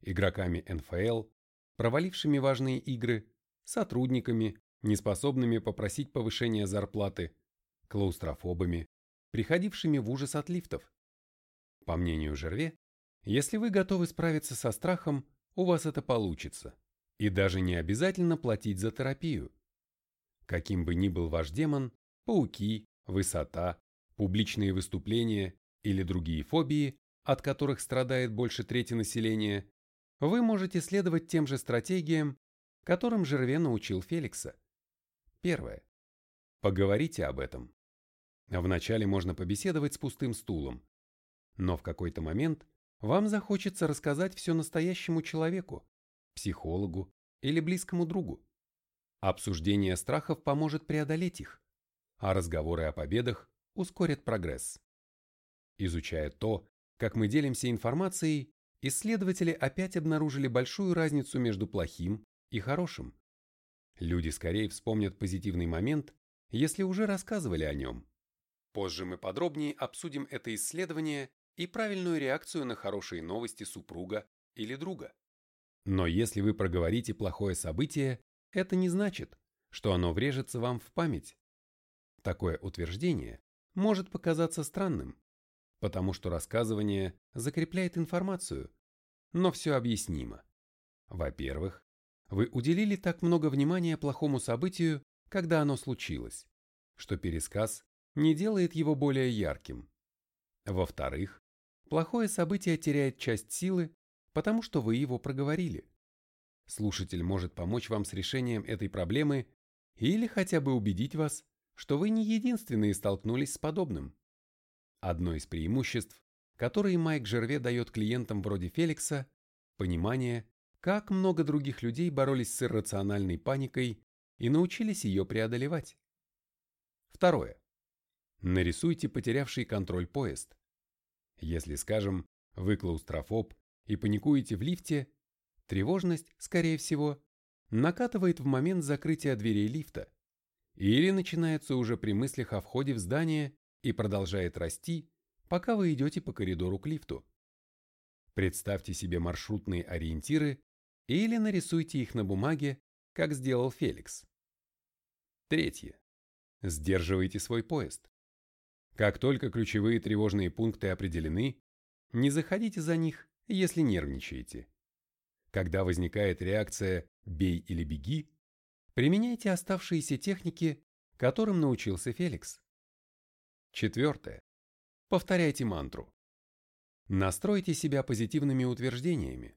игроками НФЛ, провалившими важные игры, сотрудниками, неспособными попросить повышения зарплаты, клаустрофобами, приходившими в ужас от лифтов. По мнению Жерве, если вы готовы справиться со страхом, у вас это получится. И даже не обязательно платить за терапию. Каким бы ни был ваш демон, пауки, высота, публичные выступления или другие фобии, от которых страдает больше трети населения, вы можете следовать тем же стратегиям, которым Жерве научил Феликса. Первое. Поговорите об этом. Вначале можно побеседовать с пустым стулом, но в какой-то момент вам захочется рассказать все настоящему человеку, психологу или близкому другу. Обсуждение страхов поможет преодолеть их, а разговоры о победах ускорят прогресс. Изучая то, как мы делимся информацией, исследователи опять обнаружили большую разницу между плохим и хорошим. Люди скорее вспомнят позитивный момент, если уже рассказывали о нем. Позже мы подробнее обсудим это исследование и правильную реакцию на хорошие новости супруга или друга. Но если вы проговорите плохое событие, это не значит, что оно врежется вам в память. Такое утверждение может показаться странным, потому что рассказывание закрепляет информацию, но все объяснимо. Во-первых, вы уделили так много внимания плохому событию, когда оно случилось, что пересказ не делает его более ярким. Во-вторых, плохое событие теряет часть силы, потому что вы его проговорили. Слушатель может помочь вам с решением этой проблемы или хотя бы убедить вас, что вы не единственные столкнулись с подобным. Одно из преимуществ, которые Майк Жерве дает клиентам вроде Феликса – понимание, как много других людей боролись с иррациональной паникой и научились ее преодолевать. Второе. Нарисуйте потерявший контроль поезд. Если, скажем, вы клаустрофоб и паникуете в лифте, тревожность, скорее всего, накатывает в момент закрытия дверей лифта или начинается уже при мыслях о входе в здание и продолжает расти, пока вы идете по коридору к лифту. Представьте себе маршрутные ориентиры или нарисуйте их на бумаге, как сделал Феликс. Третье. Сдерживайте свой поезд. Как только ключевые тревожные пункты определены, не заходите за них, если нервничаете. Когда возникает реакция «бей или беги», применяйте оставшиеся техники, которым научился Феликс. Четвертое. Повторяйте мантру. Настройте себя позитивными утверждениями.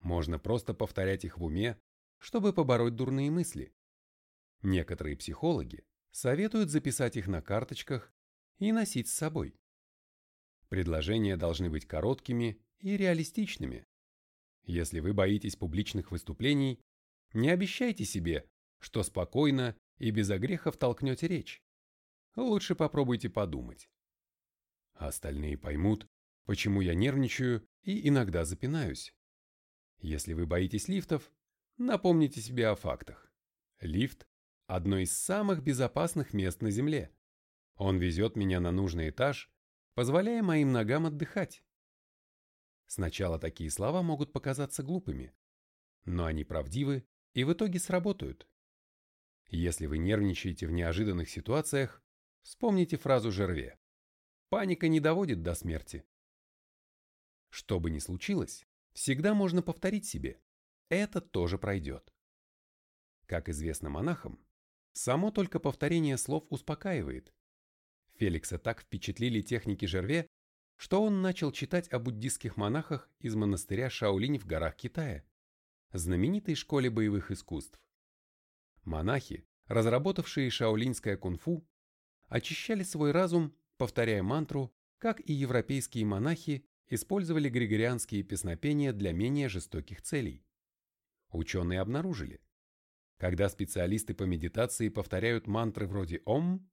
Можно просто повторять их в уме, чтобы побороть дурные мысли. Некоторые психологи советуют записать их на карточках и носить с собой. Предложения должны быть короткими и реалистичными. Если вы боитесь публичных выступлений, не обещайте себе, что спокойно и без огрехов толкнете речь. Лучше попробуйте подумать. Остальные поймут, почему я нервничаю и иногда запинаюсь. Если вы боитесь лифтов, напомните себе о фактах. Лифт – одно из самых безопасных мест на Земле. Он везет меня на нужный этаж, позволяя моим ногам отдыхать. Сначала такие слова могут показаться глупыми, но они правдивы и в итоге сработают. Если вы нервничаете в неожиданных ситуациях, вспомните фразу Жерве. Паника не доводит до смерти. Что бы ни случилось, всегда можно повторить себе. Это тоже пройдет. Как известно монахам, само только повторение слов успокаивает. Феликса так впечатлили техники Жерве, что он начал читать о буддистских монахах из монастыря Шаолинь в горах Китая, знаменитой школе боевых искусств. Монахи, разработавшие шаолиньское кунг-фу, очищали свой разум, повторяя мантру, как и европейские монахи использовали григорианские песнопения для менее жестоких целей. Ученые обнаружили, когда специалисты по медитации повторяют мантры вроде «Ом»,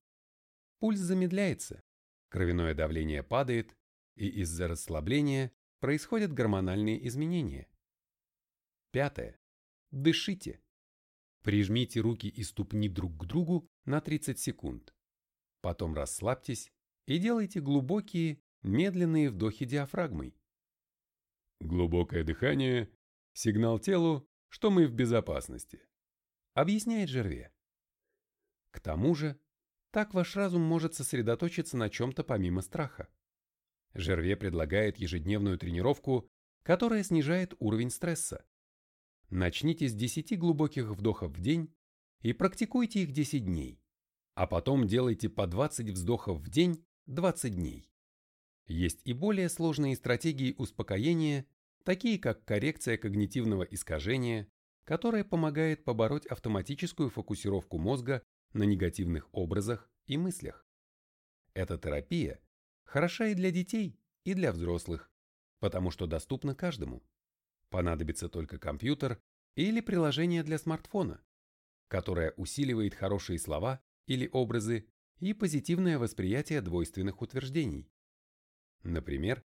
пульс замедляется, кровяное давление падает, и из-за расслабления происходят гормональные изменения. Пятое. Дышите. Прижмите руки и ступни друг к другу на 30 секунд. Потом расслабьтесь и делайте глубокие, медленные вдохи диафрагмой. Глубокое дыхание – сигнал телу, что мы в безопасности, объясняет Жерве. К тому же, так ваш разум может сосредоточиться на чем-то помимо страха. Жерве предлагает ежедневную тренировку, которая снижает уровень стресса. Начните с 10 глубоких вдохов в день и практикуйте их 10 дней, а потом делайте по 20 вздохов в день 20 дней. Есть и более сложные стратегии успокоения, такие как коррекция когнитивного искажения, которая помогает побороть автоматическую фокусировку мозга на негативных образах и мыслях. Эта терапия Хороша и для детей, и для взрослых, потому что доступна каждому. Понадобится только компьютер или приложение для смартфона, которое усиливает хорошие слова или образы и позитивное восприятие двойственных утверждений. Например,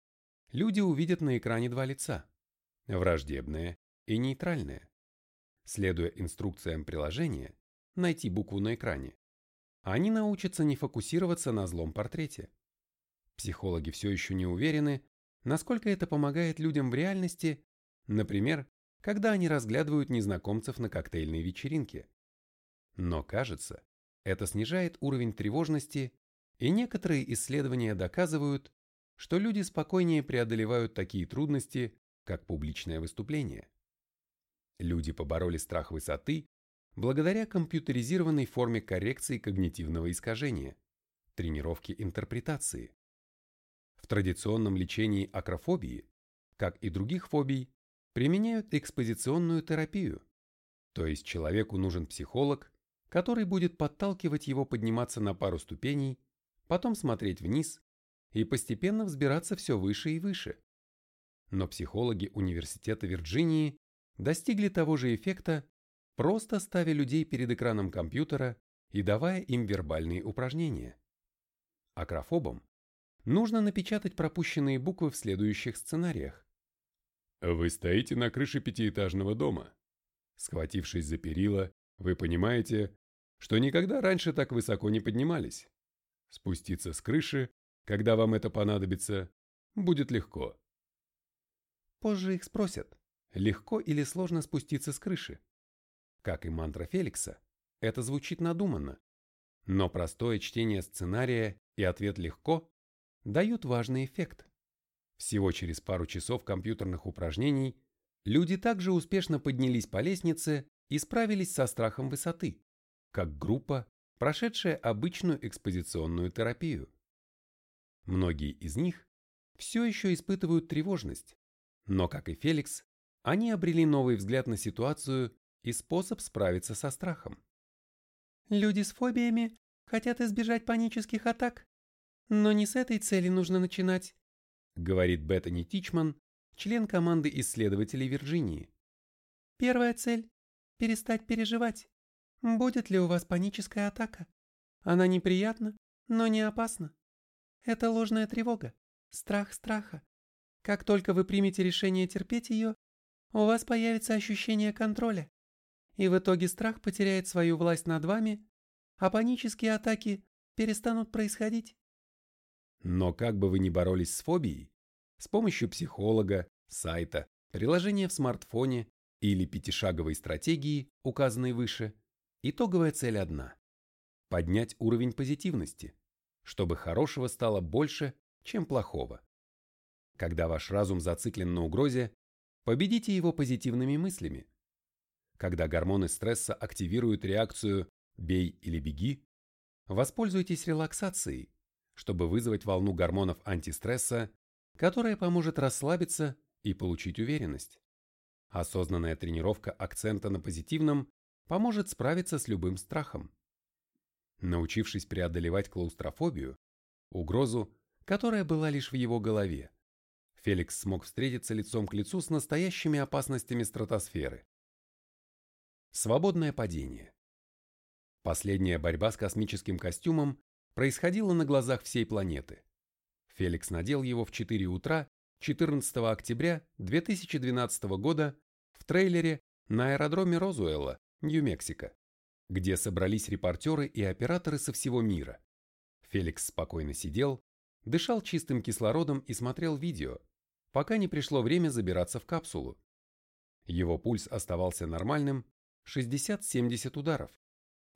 люди увидят на экране два лица – враждебное и нейтральное. Следуя инструкциям приложения, найти букву на экране, они научатся не фокусироваться на злом портрете. Психологи все еще не уверены, насколько это помогает людям в реальности, например, когда они разглядывают незнакомцев на коктейльной вечеринке. Но кажется, это снижает уровень тревожности, и некоторые исследования доказывают, что люди спокойнее преодолевают такие трудности, как публичное выступление. Люди побороли страх высоты благодаря компьютеризированной форме коррекции когнитивного искажения, тренировки интерпретации традиционном лечении акрофобии, как и других фобий, применяют экспозиционную терапию, то есть человеку нужен психолог, который будет подталкивать его подниматься на пару ступеней, потом смотреть вниз и постепенно взбираться все выше и выше. Но психологи Университета Вирджинии достигли того же эффекта, просто ставя людей перед экраном компьютера и давая им вербальные упражнения. Акрофобам нужно напечатать пропущенные буквы в следующих сценариях. Вы стоите на крыше пятиэтажного дома. Схватившись за перила, вы понимаете, что никогда раньше так высоко не поднимались. Спуститься с крыши, когда вам это понадобится, будет легко. Позже их спросят, легко или сложно спуститься с крыши. Как и мантра Феликса, это звучит надуманно. Но простое чтение сценария и ответ легко дают важный эффект. Всего через пару часов компьютерных упражнений люди также успешно поднялись по лестнице и справились со страхом высоты, как группа, прошедшая обычную экспозиционную терапию. Многие из них все еще испытывают тревожность, но, как и Феликс, они обрели новый взгляд на ситуацию и способ справиться со страхом. Люди с фобиями хотят избежать панических атак, но не с этой цели нужно начинать, говорит Беттани Тичман, член команды исследователей Вирджинии. Первая цель – перестать переживать. Будет ли у вас паническая атака? Она неприятна, но не опасна. Это ложная тревога, страх страха. Как только вы примете решение терпеть ее, у вас появится ощущение контроля. И в итоге страх потеряет свою власть над вами, а панические атаки перестанут происходить. Но как бы вы ни боролись с фобией, с помощью психолога, сайта, приложения в смартфоне или пятишаговой стратегии, указанной выше, итоговая цель одна – поднять уровень позитивности, чтобы хорошего стало больше, чем плохого. Когда ваш разум зациклен на угрозе, победите его позитивными мыслями. Когда гормоны стресса активируют реакцию «бей или беги», воспользуйтесь релаксацией, чтобы вызвать волну гормонов антистресса, которая поможет расслабиться и получить уверенность. Осознанная тренировка акцента на позитивном поможет справиться с любым страхом. Научившись преодолевать клаустрофобию, угрозу, которая была лишь в его голове, Феликс смог встретиться лицом к лицу с настоящими опасностями стратосферы. Свободное падение. Последняя борьба с космическим костюмом происходило на глазах всей планеты. Феликс надел его в 4 утра 14 октября 2012 года в трейлере на аэродроме Розуэлла, Нью-Мексико, где собрались репортеры и операторы со всего мира. Феликс спокойно сидел, дышал чистым кислородом и смотрел видео, пока не пришло время забираться в капсулу. Его пульс оставался нормальным 60-70 ударов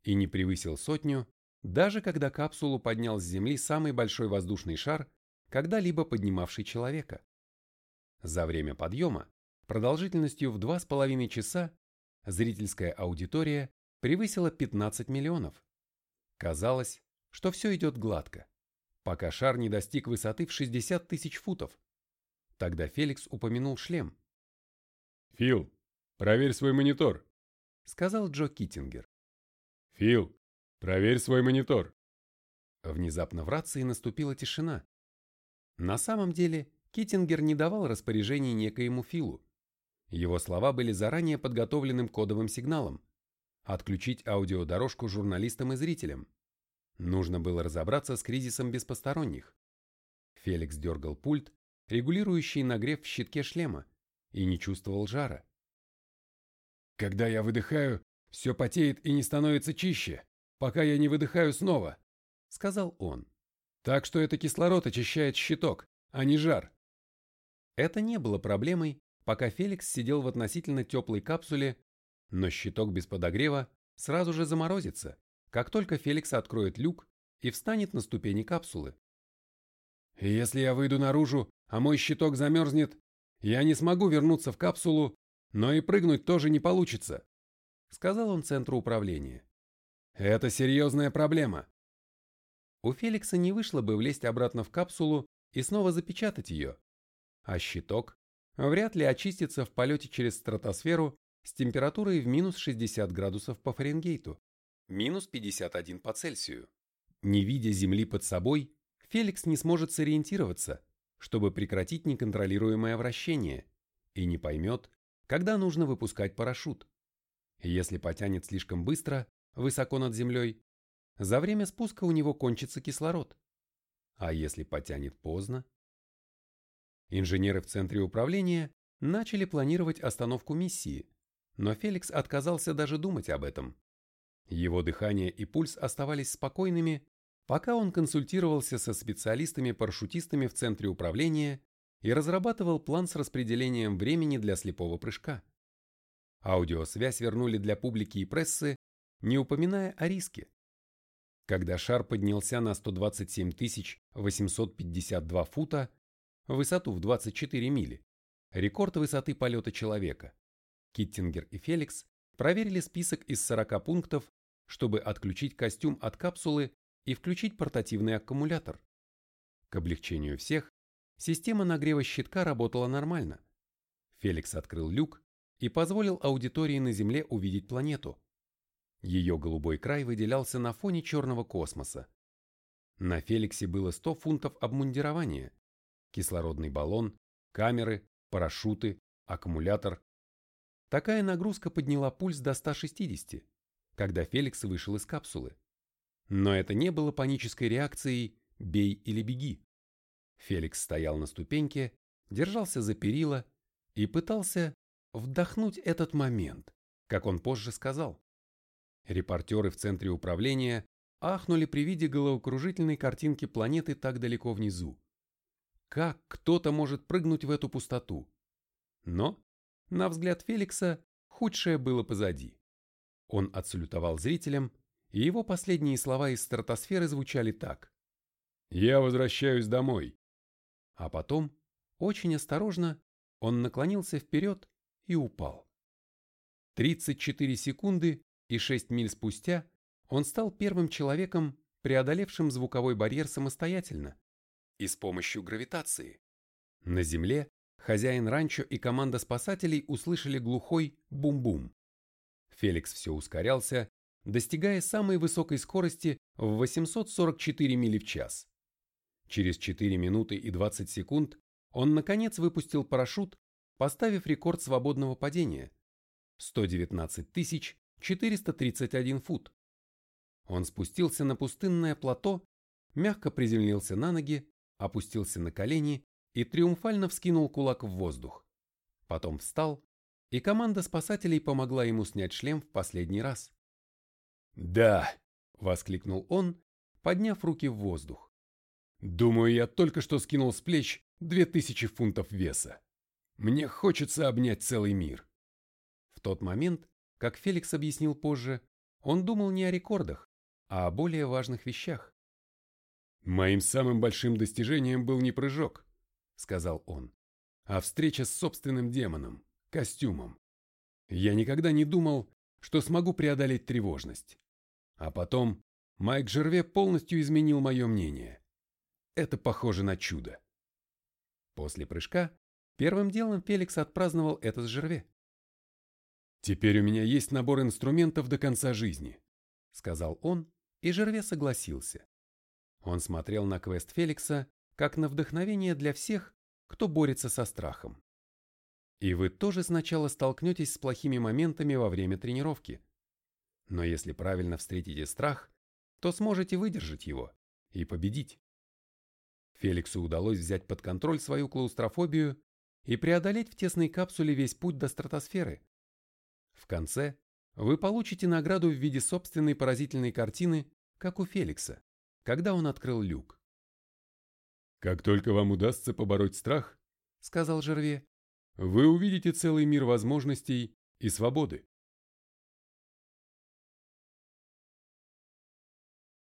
и не превысил сотню даже когда капсулу поднял с Земли самый большой воздушный шар, когда-либо поднимавший человека. За время подъема, продолжительностью в 2,5 часа, зрительская аудитория превысила 15 миллионов. Казалось, что все идет гладко, пока шар не достиг высоты в 60 тысяч футов. Тогда Феликс упомянул шлем. «Фил, проверь свой монитор», — сказал Джо Киттингер. «Фил, «Проверь свой монитор». Внезапно в рации наступила тишина. На самом деле, Киттингер не давал распоряжений некоему Филу. Его слова были заранее подготовленным кодовым сигналом. Отключить аудиодорожку журналистам и зрителям. Нужно было разобраться с кризисом без посторонних. Феликс дергал пульт, регулирующий нагрев в щитке шлема, и не чувствовал жара. «Когда я выдыхаю, все потеет и не становится чище», пока я не выдыхаю снова», — сказал он. «Так что это кислород очищает щиток, а не жар». Это не было проблемой, пока Феликс сидел в относительно теплой капсуле, но щиток без подогрева сразу же заморозится, как только Феликс откроет люк и встанет на ступени капсулы. «Если я выйду наружу, а мой щиток замерзнет, я не смогу вернуться в капсулу, но и прыгнуть тоже не получится», — сказал он центру управления. Это серьезная проблема. У Феликса не вышло бы влезть обратно в капсулу и снова запечатать ее. А щиток вряд ли очистится в полете через стратосферу с температурой в минус 60 градусов по Фаренгейту, минус 51 по Цельсию. Не видя Земли под собой, Феликс не сможет сориентироваться, чтобы прекратить неконтролируемое вращение, и не поймет, когда нужно выпускать парашют. Если потянет слишком быстро, высоко над землей, за время спуска у него кончится кислород. А если потянет поздно? Инженеры в центре управления начали планировать остановку миссии, но Феликс отказался даже думать об этом. Его дыхание и пульс оставались спокойными, пока он консультировался со специалистами-парашютистами в центре управления и разрабатывал план с распределением времени для слепого прыжка. Аудиосвязь вернули для публики и прессы, не упоминая о риске. Когда шар поднялся на 127 852 фута, высоту в 24 мили, рекорд высоты полета человека, Киттингер и Феликс проверили список из 40 пунктов, чтобы отключить костюм от капсулы и включить портативный аккумулятор. К облегчению всех, система нагрева щитка работала нормально. Феликс открыл люк и позволил аудитории на Земле увидеть планету. Ее голубой край выделялся на фоне черного космоса. На Феликсе было 100 фунтов обмундирования, кислородный баллон, камеры, парашюты, аккумулятор. Такая нагрузка подняла пульс до 160, когда Феликс вышел из капсулы. Но это не было панической реакцией «бей или беги». Феликс стоял на ступеньке, держался за перила и пытался вдохнуть этот момент, как он позже сказал. Репортеры в центре управления ахнули при виде головокружительной картинки планеты так далеко внизу. Как кто-то может прыгнуть в эту пустоту? Но, на взгляд Феликса, худшее было позади. Он отсалютовал зрителям и его последние слова из стратосферы звучали так. «Я возвращаюсь домой». А потом, очень осторожно, он наклонился вперед и упал. 34 секунды и 6 миль спустя он стал первым человеком, преодолевшим звуковой барьер самостоятельно и с помощью гравитации. На Земле хозяин ранчо и команда спасателей услышали глухой бум-бум. Феликс все ускорялся, достигая самой высокой скорости в 844 мили в час. Через 4 минуты и 20 секунд он наконец выпустил парашют, поставив рекорд свободного падения – 119 431 фут. Он спустился на пустынное плато, мягко приземлился на ноги, опустился на колени и триумфально вскинул кулак в воздух. Потом встал, и команда спасателей помогла ему снять шлем в последний раз. «Да!» – воскликнул он, подняв руки в воздух. «Думаю, я только что скинул с плеч две тысячи фунтов веса. Мне хочется обнять целый мир». В тот момент, как Феликс объяснил позже, он думал не о рекордах, а о более важных вещах. «Моим самым большим достижением был не прыжок», — сказал он, «а встреча с собственным демоном, костюмом. Я никогда не думал, что смогу преодолеть тревожность. А потом Майк Жерве полностью изменил мое мнение. Это похоже на чудо. После прыжка первым делом Феликс отпраздновал это с Жерве. «Теперь у меня есть набор инструментов до конца жизни», — сказал он, и Жерве согласился. Он смотрел на квест Феликса как на вдохновение для всех, кто борется со страхом. И вы тоже сначала столкнетесь с плохими моментами во время тренировки. Но если правильно встретите страх, то сможете выдержать его и победить. Феликсу удалось взять под контроль свою клаустрофобию и преодолеть в тесной капсуле весь путь до стратосферы. В конце вы получите награду в виде собственной поразительной картины, как у Феликса, когда он открыл люк. «Как только вам удастся побороть страх, — сказал Жерве, — вы увидите целый мир возможностей и свободы.